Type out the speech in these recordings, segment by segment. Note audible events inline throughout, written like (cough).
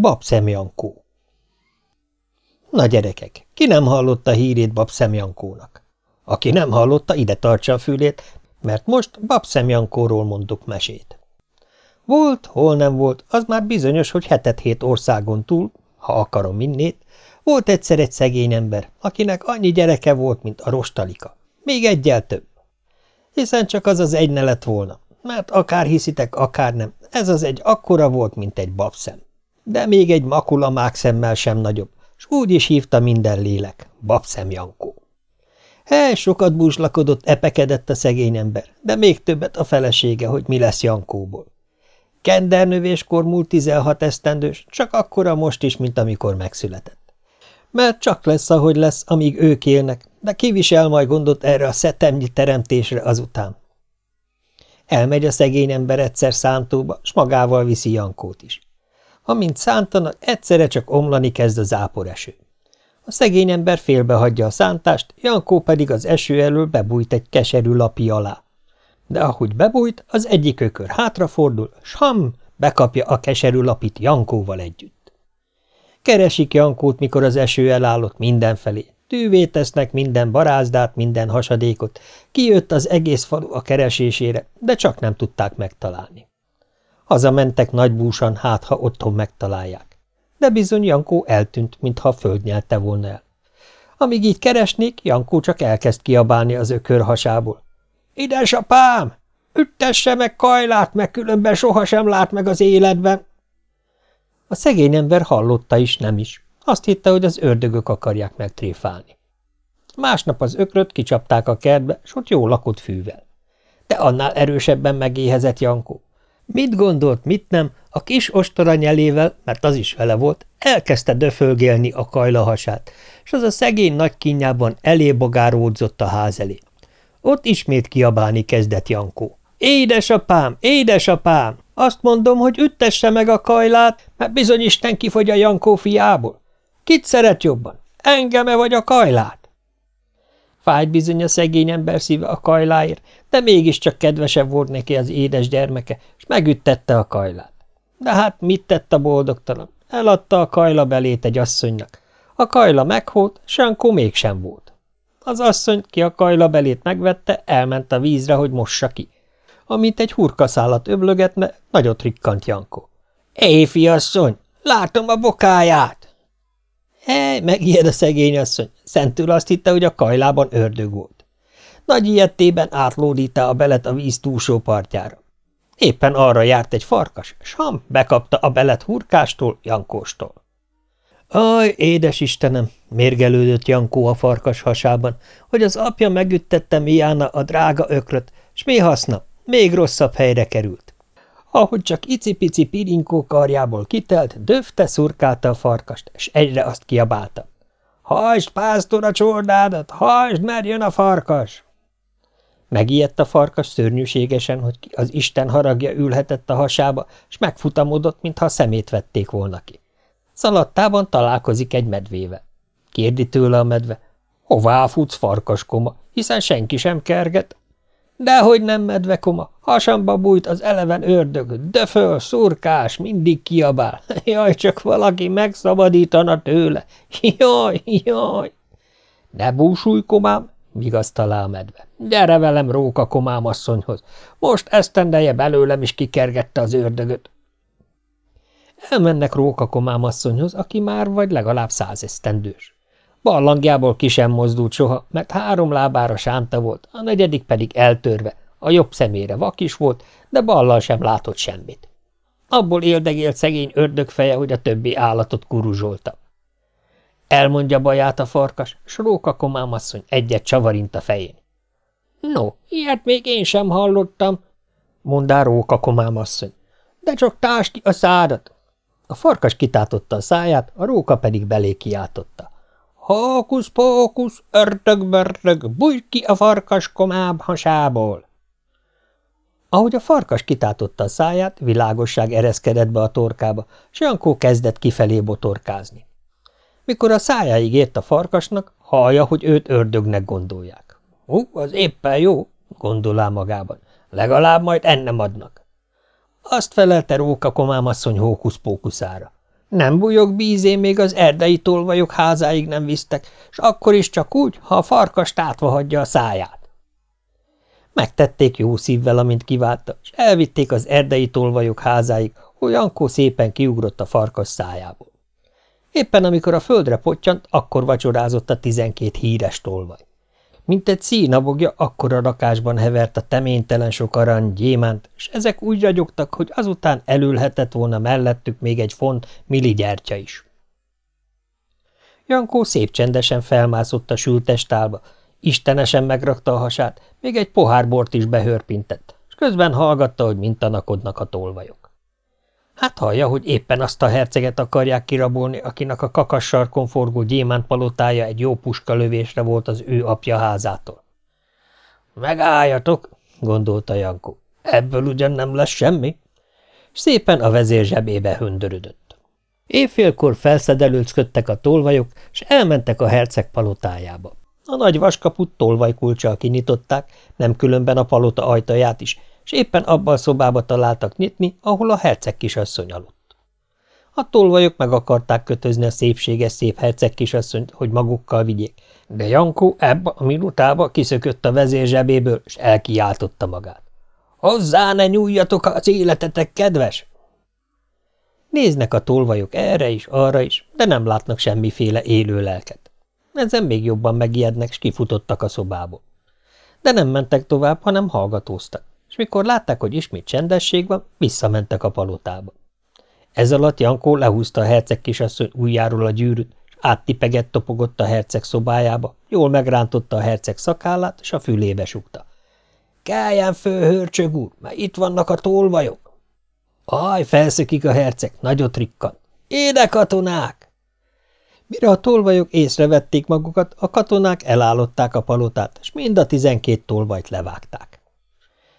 Babszem Jankó Na gyerekek, ki nem hallotta hírét Babszem Jankónak? Aki nem hallotta, ide tartsa a fülét, mert most Babszem Jankóról mondok mesét. Volt, hol nem volt, az már bizonyos, hogy hetet-hét országon túl, ha akarom minnét, volt egyszer egy szegény ember, akinek annyi gyereke volt, mint a rostalika. Még egyel több. Hiszen csak az az egy ne lett volna, mert akár hiszitek, akár nem, ez az egy akkora volt, mint egy babszem. De még egy makula szemmel sem nagyobb, s úgy is hívta minden lélek, babszem Jankó. Hely, sokat búslakodott, epekedett a szegény ember, de még többet a felesége, hogy mi lesz Jankóból. Kendernövéskor múlt 16 esztendős, csak akkora most is, mint amikor megszületett. Mert csak lesz, ahogy lesz, amíg ők élnek, de kivisel majd gondot erre a szetemnyi teremtésre azután. Elmegy a szegény ember egyszer szántóba, s magával viszi Jankót is. Amint szántanak, egyszerre csak omlani kezd a záporeső. A szegény ember félbehagyja a szántást, Jankó pedig az eső elől bebújt egy keserű lapi alá. De ahogy bebújt, az egyik ökör hátrafordul, s ham, bekapja a keserű lapit Jankóval együtt. Keresik Jankót, mikor az eső elállott mindenfelé. Tűvé tesznek minden barázdát, minden hasadékot. Kijött az egész falu a keresésére, de csak nem tudták megtalálni. Hazamentek nagybúsan, hát ha otthon megtalálják. De bizony Jankó eltűnt, mintha a föld nyelte volna el. Amíg így keresnék, Jankó csak elkezd kiabálni az ökör hasából. – Idesapám! Üttesse meg Kajlát, meg különben sohasem lát meg az életben! A szegény ember hallotta is, nem is. Azt hitte, hogy az ördögök akarják megtréfálni. Másnap az ökröt kicsapták a kertbe, s ott jó lakott fűvel. De annál erősebben megéhezett Jankó. Mit gondolt, mit nem, a kis ostora nyelével, mert az is vele volt, elkezdte döfölgélni a kajlahasát, és az a szegény nagy kínjában elébogáródzott a ház elé. Ott ismét kiabálni kezdett Jankó. Édesapám, édesapám, azt mondom, hogy üttesse meg a kajlát, mert bizony Isten kifogy a Jankó fiából. Kit szeret jobban, engeme vagy a kajlát? Fájt bizony a szegény ember szíve a kajláért, de mégiscsak kedvesebb volt neki az édes gyermeke, megüttette a kajlát. De hát mit tett a boldogtalan? Eladta a kajla belét egy asszonynak. A kajla meghólt, Sankó mégsem volt. Az asszony, ki a kajla belét megvette, elment a vízre, hogy mossa ki. Amint egy hurkaszálat öblögetne, nagyot rikkant Jankó. – Éfi asszony, látom a bokáját! Hely, megijed a szegény asszony. Szentül azt hitte, hogy a kajlában ördög volt. Nagy ilyettében átlódítta a belet a víz túlsó partjára. Éppen arra járt egy farkas, s ham bekapta a belet hurkástól, Jankóstól. Aj, édes Istenem, mérgelődött Jankó a farkas hasában, hogy az apja megüttette Miána a drága ökröt, s mi haszna, még rosszabb helyre került. Ahogy csak icipici pirinkó karjából kitelt, döfte szurkálta a farkast, és egyre azt kiabálta. – Hajtsd, pásztor, a csordádat! Hajtsd, mert jön a farkas! Megijedt a farkas szörnyűségesen, hogy az Isten haragja ülhetett a hasába, és megfutamodott, mintha szemét vették volna ki. Szaladtában találkozik egy medvével. Kérdi tőle a medve, hová futsz, farkaskoma, hiszen senki sem kerget. Dehogy nem medvekoma, hasamba bújt az eleven ördög, döföl, szurkás, mindig kiabál. (laughs) Jaj, csak valaki megszabadítana tőle. (laughs) Jaj, jaj! Ne búsulj, komám, vigasztalá a medve. Gyere velem, róka komám asszonyhoz. Most esztendeje belőlem is kikergette az ördögöt. Elmennek róka komám asszonyhoz, aki már vagy legalább száz esztendős. Ballangjából ki sem mozdult soha, mert három lábára sánta volt, a negyedik pedig eltörve, a jobb szemére vak is volt, de ballal sem látott semmit. Abból éldegélt szegény ördögfeje, hogy a többi állatot kuruzsolta. Elmondja baját a farkas, s Róka komámasszony egyet csavarint a fején. No, ilyet még én sem hallottam, mondá Róka komámasszony. De csak társ ki a szádat. A farkas kitátotta a száját, a róka pedig belé kiáltotta. Hókusz-pókusz, ördög-bördög, bújj ki a farkas komáb hasából! Ahogy a farkas kitátotta a száját, világosság ereszkedett be a torkába, s Jankó kezdett kifelé botorkázni. Mikor a szájáig ért a farkasnak, hallja, hogy őt ördögnek gondolják. Hú, az éppen jó, gondolá magában. Legalább majd ennem adnak. Azt felelte Róka komámasszony hókusz-pókuszára. Nem bujok bízé, még az erdei tolvajok házáig nem visztek, s akkor is csak úgy, ha a farkas tátva hagyja a száját. Megtették jó szívvel, amint kiválta, és elvitték az erdei tolvajok házáig, hogy Jankó szépen kiugrott a farkas szájából. Éppen amikor a földre pottyant, akkor vacsorázott a tizenkét híres tolvaj. Mint egy színabogja, akkor a rakásban hevert a teménytelen sok arany, gyémánt, és ezek úgy ragyogtak, hogy azután elülhetett volna mellettük még egy font mili gyertya is. Jankó szép csendesen felmászott a sültestálba, istenesen megrakta a hasát, még egy pohár bort is behörpintett, és közben hallgatta, hogy mintanakodnak a tolvajok. Hát hallja, hogy éppen azt a herceget akarják kirabolni, akinek a kakas sarkon forgó gyémántpalotája egy jó puskalövésre volt az ő apja házától. Megálljatok, gondolta Jankó. Ebből ugyan nem lesz semmi? Szépen a vezér zsebébe höndörödött. Évfélkor felszedelőcködtek a tolvajok, és elmentek a herceg palotájába. A nagy vaskaput tolvajkulcsal kinyitották, nem különben a palota ajtaját is, és éppen abban a szobába találtak nyitni, ahol a herceg kisasszony aludt. A tolvajok meg akarták kötözni a szépséges szép herceg kisasszonyt, hogy magukkal vigyék, de Jankó ebbe a minutába kiszökött a vezér zsebéből, és elkiáltotta magát. – Hozzá ne nyújjatok az életetek, kedves! Néznek a tolvajok erre is, arra is, de nem látnak semmiféle élő lelket. Ezen még jobban megijednek, s kifutottak a szobából. De nem mentek tovább, hanem hallgatóztak és mikor látták, hogy ismét csendesség van, visszamentek a palotába. Ez alatt Jankó lehúzta a herceg kisasszony ujjáról a gyűrűt, és áttipegett topogott a herceg szobájába, jól megrántotta a herceg szakállát, és a fülébe sukta. – Keljen föl, hörcsög úr, mert itt vannak a tolvajok! Aj, felszökik a herceg, nagyot rikkan. Éde katonák! Mire a tolvajok észrevették magukat, a katonák elállották a palotát, és mind a tizenkét tolvajt levágták.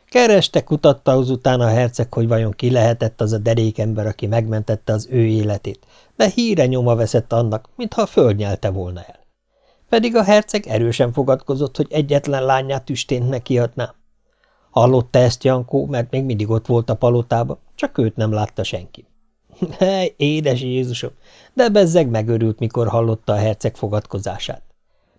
Kereste, kutatta azután a herceg, hogy vajon ki lehetett az a derékember, aki megmentette az ő életét, de híre nyoma veszett annak, mintha a föld volna el. Pedig a herceg erősen fogadkozott, hogy egyetlen lányát tüstént nekiadná. Hallotta ezt Jankó, mert még mindig ott volt a palotába, csak őt nem látta senki. (laughs) Hely, édes Jézusom! De bezzeg megörült, mikor hallotta a herceg fogadkozását.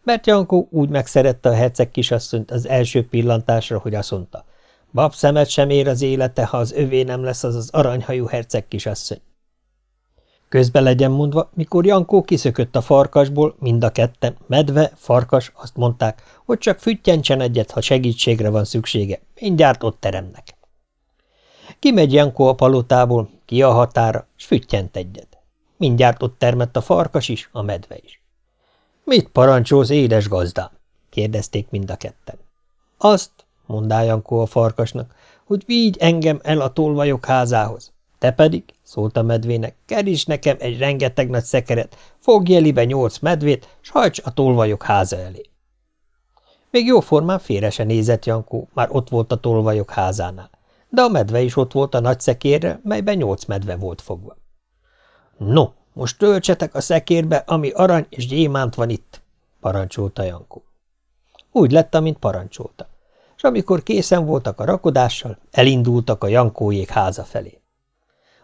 Mert Jankó úgy megszerette a herceg kisasszonyt az első pillantásra, hogy azt mondta – Bab szemet sem ér az élete, ha az övé nem lesz az az aranyhajú herceg kisasszony. Közbe legyen mondva, mikor Jankó kiszökött a farkasból, mind a ketten, medve, farkas, azt mondták, hogy csak füttyentsen egyet, ha segítségre van szüksége, mindjárt ott teremnek. Kimegy Jankó a palotából, ki a határa, s füttyent egyet. Mindjárt ott termett a farkas is, a medve is. – Mit parancsolsz, édes gazdám? – kérdezték mind a ketten. – Azt, mondá Jankó a farkasnak, hogy vigy engem el a tolvajok házához. Te pedig, szólt a medvének, keríts nekem egy rengeteg nagy szekeret, fogj jelibe nyolc medvét, s hajts a tolvajok háza elé. Még jóformán félre se nézett Jankó, már ott volt a tolvajok házánál, de a medve is ott volt a nagy szekérre, melyben nyolc medve volt fogva. No, most töltsetek a szekérbe, ami arany és gyémánt van itt, parancsolta Jankó. Úgy lett, amint parancsolta és amikor készen voltak a rakodással, elindultak a Jankójék háza felé.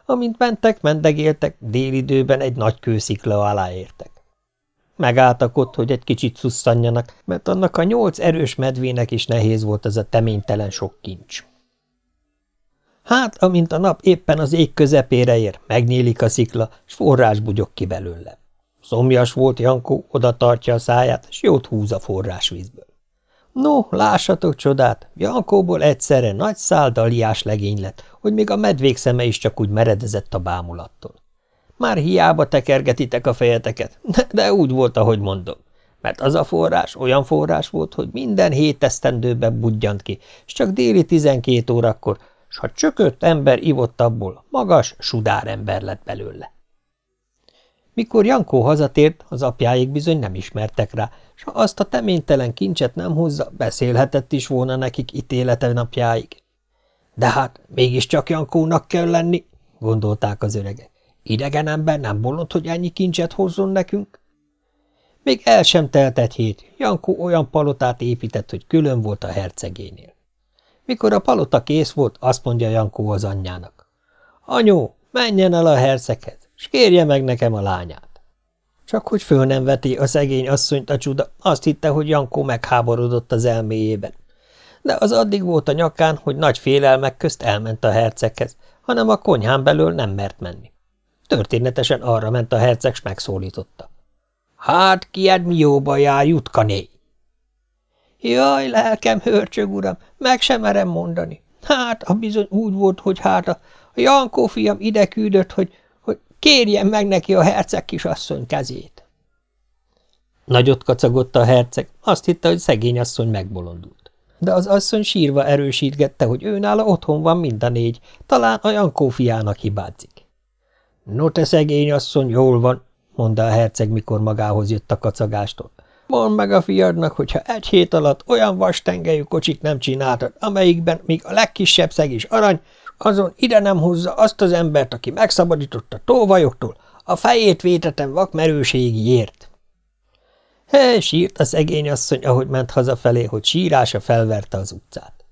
Amint mentek, mendegéltek, délidőben egy nagy kőszikla alá értek. Megálltak ott, hogy egy kicsit szusszanjanak, mert annak a nyolc erős medvének is nehéz volt ez a teménytelen sok kincs. Hát, amint a nap éppen az ég közepére ér, megnyílik a szikla, s forrás bugyog ki belőle. Szomjas volt Jankó, oda tartja a száját, s jót húz a forrásvízből. No, lássatok csodát, Jankóból egyszerre nagy szál daliás legény lett, hogy még a medvék szeme is csak úgy meredezett a bámulattól. Már hiába tekergetitek a fejeteket, de úgy volt, ahogy mondom. Mert az a forrás olyan forrás volt, hogy minden hét esztendőben budjant ki, és csak déli tizenkét órakor, s ha csökött ember ivott abból, magas, sudár ember lett belőle. Mikor Jankó hazatért, az apjáik bizony nem ismertek rá, s ha azt a teménytelen kincset nem hozza, beszélhetett is volna nekik ítélete napjáig. De hát mégiscsak Jankónak kell lenni, gondolták az öregek. Idegen ember nem bolond, hogy ennyi kincset hozzon nekünk? Még el sem telt egy hét, Jankó olyan palotát épített, hogy külön volt a hercegénél. Mikor a palota kész volt, azt mondja Jankó az anyjának. Anyó, menjen el a herceghez, s kérje meg nekem a lányát. Csak hogy föl nem veti a szegény asszonyt a csuda, azt hitte, hogy Jankó megháborodott az elméjében. De az addig volt a nyakán, hogy nagy félelmek közt elment a herceghez, hanem a konyhán belől nem mert menni. Történetesen arra ment a herceg, s megszólította. – Hát, kied mi jóba jár, jutkané? – Jaj, lelkem, hörcsög, uram, meg sem merem mondani. Hát, a bizony úgy volt, hogy hát a, a Jankó fiam ide küldött, hogy, kérjen meg neki a herceg kisasszony kezét. Nagyot kacagott a herceg, azt hitte, hogy szegény asszony megbolondult. De az asszony sírva erősítgette, hogy őnála otthon van mind a négy, talán a Jankó fiának hibázik. No te szegény asszony, jól van, mondta a herceg, mikor magához jött a kacagástól. Mondd meg a fiadnak, hogyha egy hét alatt olyan vastengelyű kocsit nem csináltad, amelyikben még a legkisebb szeg is arany, azon ide nem hozza azt az embert, aki megszabadította tóvajoktól, a fejét vétetem vakmerőségiért. He, sírt a szegény asszony, ahogy ment hazafelé, hogy sírása felverte az utcát.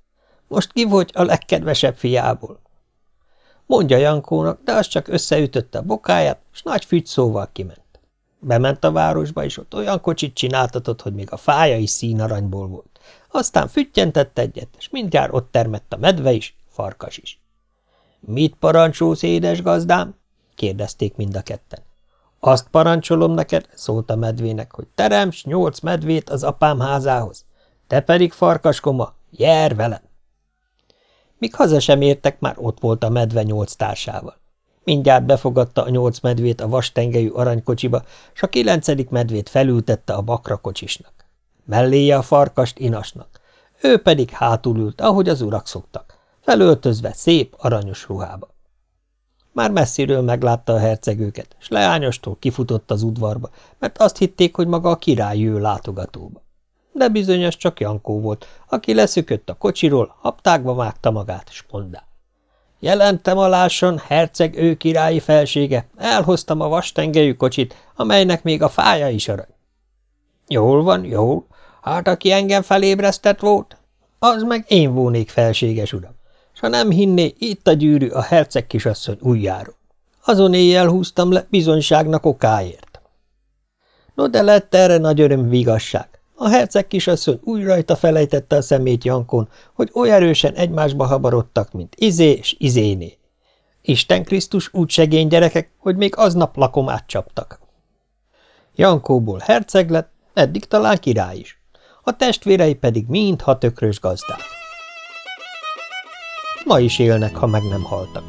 Most ki volt a legkedvesebb fiából? Mondja Jankónak, de az csak összeütötte a bokáját, s nagy fügyszóval kiment. Bement a városba, és ott olyan kocsit csináltatott, hogy még a fája is színaranyból volt. Aztán füttyentett egyet, és mindjárt ott termett a medve is, farkas is. – Mit parancsolsz, édes gazdám? – kérdezték mind a ketten. – Azt parancsolom neked, szólt a medvének, hogy teremts nyolc medvét az apám házához. Te pedig, farkaskoma, jár velem! Míg haza sem értek, már ott volt a medve nyolc társával. Mindjárt befogadta a nyolc medvét a vastengelyű aranykocsiba, s a kilencedik medvét felültette a bakra kocsisnak. Melléje a farkast inasnak, ő pedig hátul ült, ahogy az urak szoktak, felöltözve szép, aranyos ruhába. Már messziről meglátta a herceg őket, s leányostól kifutott az udvarba, mert azt hitték, hogy maga a király jő látogatóba de bizonyos csak Jankó volt, aki leszökött a kocsiról, haptákba vágta magát, s mondá. Jelentem aláson, herceg ő királyi felsége, elhoztam a vastengelyű kocsit, amelynek még a fája is arany. Jól van, jól, hát aki engem felébresztett volt, az meg én volnék felséges uram. Ha nem hinné, itt a gyűrű a herceg kisasszony ujjáról. Azon éjjel húztam le bizonyságnak okáért. No, de lett erre nagy öröm vigasság. A herceg kisasszony úgy rajta felejtette a szemét Jankon, hogy oly erősen egymásba habarodtak, mint izé és izéné. Isten Krisztus úgy segény gyerekek, hogy még aznap lakomát csaptak. Jankóból herceg lett, eddig talán király is. A testvérei pedig mind hat tökrös gazdák. Ma is élnek, ha meg nem haltak.